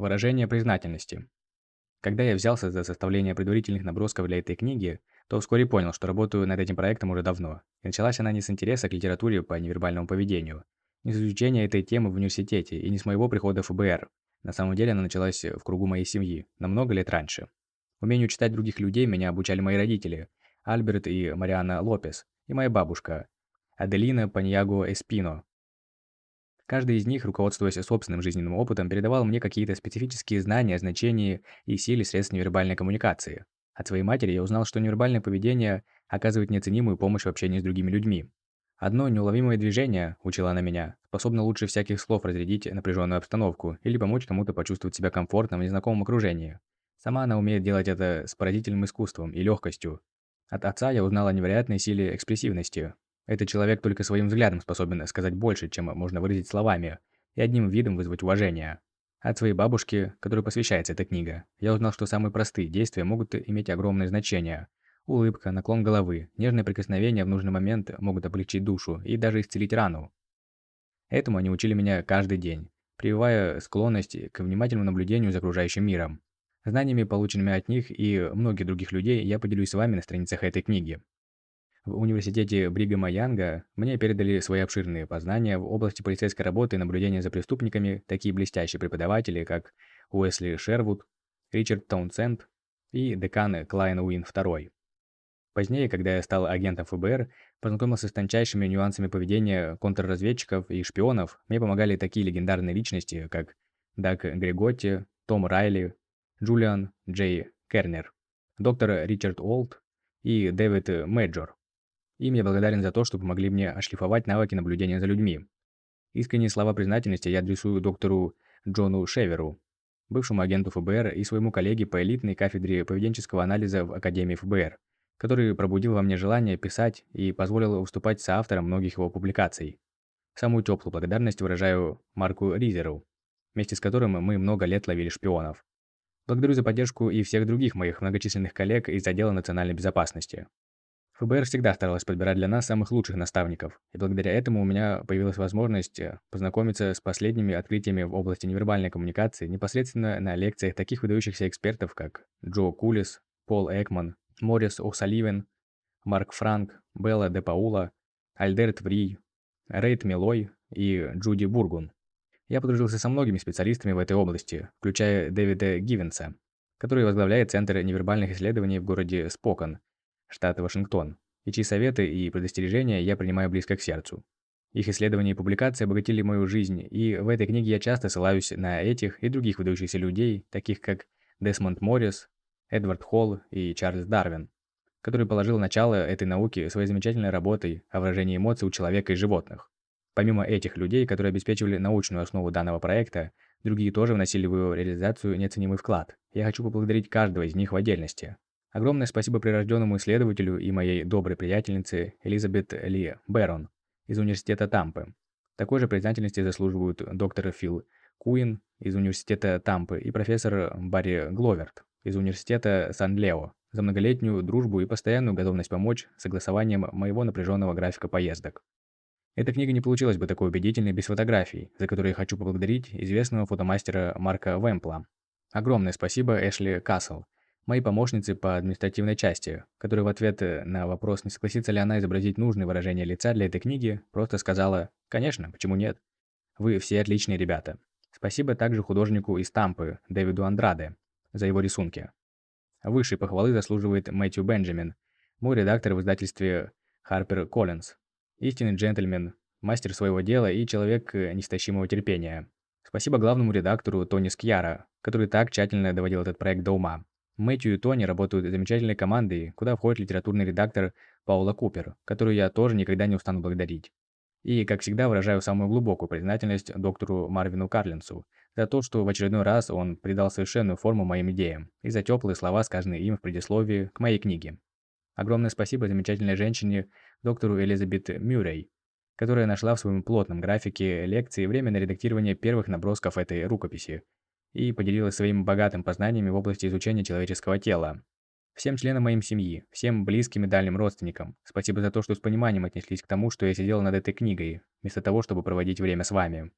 Выражение признательности. Когда я взялся за составление предварительных набросков для этой книги, то вскоре понял, что работаю над этим проектом уже давно. И началась она не с интереса к литературе по невербальному поведению, не с изучения этой темы в университете и не с моего прихода в ФБР. На самом деле она началась в кругу моей семьи, намного лет раньше. Умению читать других людей меня обучали мои родители, Альберт и Мариана Лопес, и моя бабушка, Аделина Паньяго Эспино. Каждый из них, руководствуясь собственным жизненным опытом, передавал мне какие-то специфические знания о значении и силе средств невербальной коммуникации. От своей матери я узнал, что невербальное поведение оказывает неоценимую помощь в общении с другими людьми. Одно неуловимое движение, учила она меня, способно лучше всяких слов разрядить напряженную обстановку или помочь кому-то почувствовать себя комфортно в незнакомом окружении. Сама она умеет делать это с поразительным искусством и легкостью. От отца я узнал о невероятной силе экспрессивности. Этот человек только своим взглядом способен сказать больше, чем можно выразить словами, и одним видом вызвать уважение. От своей бабушки, которой посвящается эта книга, я узнал, что самые простые действия могут иметь огромное значение. Улыбка, наклон головы, нежное прикосновение в нужный момент могут облегчить душу и даже исцелить рану. Этому они учили меня каждый день, прививая склонность к внимательному наблюдению за окружающим миром. Знаниями, полученными от них и многих других людей, я поделюсь с вами на страницах этой книги. В университете Бригама Янга мне передали свои обширные познания в области полицейской работы и наблюдения за преступниками такие блестящие преподаватели, как Уэсли Шервуд, Ричард Таунсенд и декан Клайн Уин II. Позднее, когда я стал агентом ФБР, познакомился с тончайшими нюансами поведения контрразведчиков и шпионов, мне помогали такие легендарные личности, как Даг Греготти, Том Райли, Джулиан Джей Кернер, доктор Ричард Олд и Дэвид Мэджор. Им я благодарен за то, что помогли мне ошлифовать навыки наблюдения за людьми. Искренние слова признательности я адресую доктору Джону Шеверу, бывшему агенту ФБР и своему коллеге по элитной кафедре поведенческого анализа в Академии ФБР, который пробудил во мне желание писать и позволил выступать соавтором многих его публикаций. Самую теплую благодарность выражаю Марку Ризеру, вместе с которым мы много лет ловили шпионов. Благодарю за поддержку и всех других моих многочисленных коллег из отдела национальной безопасности. ФБР всегда старалась подбирать для нас самых лучших наставников, и благодаря этому у меня появилась возможность э, познакомиться с последними открытиями в области невербальной коммуникации непосредственно на лекциях таких выдающихся экспертов, как Джо Кулис, Пол Экман, Моррис О'Саливен, Марк Франк, Белла Де Паула, Альдерт Врий, Рейд Милой и Джуди Бургун. Я подружился со многими специалистами в этой области, включая Дэвида Гивенса, который возглавляет Центр невербальных исследований в городе Спокон – штата Вашингтон, и чьи советы и предостережения я принимаю близко к сердцу. Их исследования и публикации обогатили мою жизнь, и в этой книге я часто ссылаюсь на этих и других выдающихся людей, таких как Десмонд Моррис, Эдвард Холл и Чарльз Дарвин, который положил начало этой науке своей замечательной работой о выражении эмоций у человека и животных. Помимо этих людей, которые обеспечивали научную основу данного проекта, другие тоже вносили в его реализацию неоценимый вклад. Я хочу поблагодарить каждого из них в отдельности. Огромное спасибо прирожденному исследователю и моей доброй приятельнице Элизабет Ли Бэрон из университета Тампы. Такой же признательности заслуживают доктор Фил Куин из университета Тампы и профессор Барри Гловерт из университета Сан-Лео за многолетнюю дружбу и постоянную готовность помочь согласованием моего напряженного графика поездок. Эта книга не получилась бы такой убедительной без фотографий, за которые хочу поблагодарить известного фотомастера Марка Вемпла. Огромное спасибо Эшли Кассел – моей помощницы по административной части, которая в ответ э, на вопрос, не согласится ли она изобразить нужные выражения лица для этой книги, просто сказала «Конечно, почему нет? Вы все отличные ребята». Спасибо также художнику из Тампы, Дэвиду Андраде, за его рисунки. Высшей похвалы заслуживает Мэтью Бенджамин, мой редактор в издательстве Harper Collins, истинный джентльмен, мастер своего дела и человек э, неистощимого терпения. Спасибо главному редактору Тони Скьяра, который так тщательно доводил этот проект до ума. Мэтью и Тони работают замечательной командой, куда входит литературный редактор Паула Купер, которую я тоже никогда не устану благодарить. И, как всегда, выражаю самую глубокую признательность доктору Марвину Карлинсу за то, что в очередной раз он придал совершенную форму моим идеям, и за теплые слова, сказанные им в предисловии к моей книге. Огромное спасибо замечательной женщине, доктору Элизабет Мюррей, которая нашла в своем плотном графике лекции время на редактирование первых набросков этой рукописи, и поделилась своими богатым познаниями в области изучения человеческого тела. Всем членам моей семьи, всем близким и дальним родственникам, спасибо за то, что с пониманием отнеслись к тому, что я сидел над этой книгой, вместо того, чтобы проводить время с вами.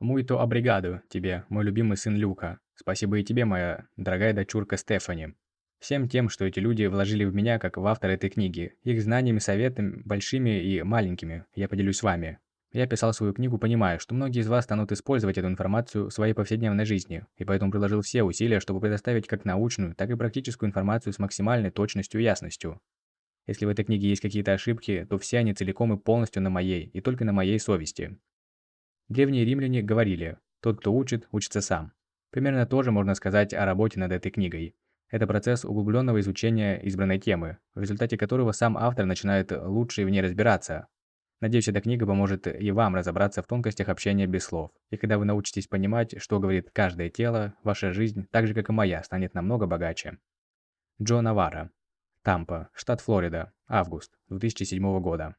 Муйто обригаду тебе, мой любимый сын Люка. Спасибо и тебе, моя дорогая дочурка Стефани. Всем тем, что эти люди вложили в меня, как в автор этой книги. Их знаниями, советами, большими и маленькими, я поделюсь с вами. Я писал свою книгу, понимая, что многие из вас станут использовать эту информацию в своей повседневной жизни, и поэтому приложил все усилия, чтобы предоставить как научную, так и практическую информацию с максимальной точностью и ясностью. Если в этой книге есть какие-то ошибки, то все они целиком и полностью на моей, и только на моей совести. Древние римляне говорили, тот, кто учит, учится сам. Примерно то же можно сказать о работе над этой книгой. Это процесс углубленного изучения избранной темы, в результате которого сам автор начинает лучше в ней разбираться, Надеюсь, эта книга поможет и вам разобраться в тонкостях общения без слов. И когда вы научитесь понимать, что говорит каждое тело, ваша жизнь, так же как и моя, станет намного богаче. Джо Навара. Тампа, штат Флорида. Август 2007 года.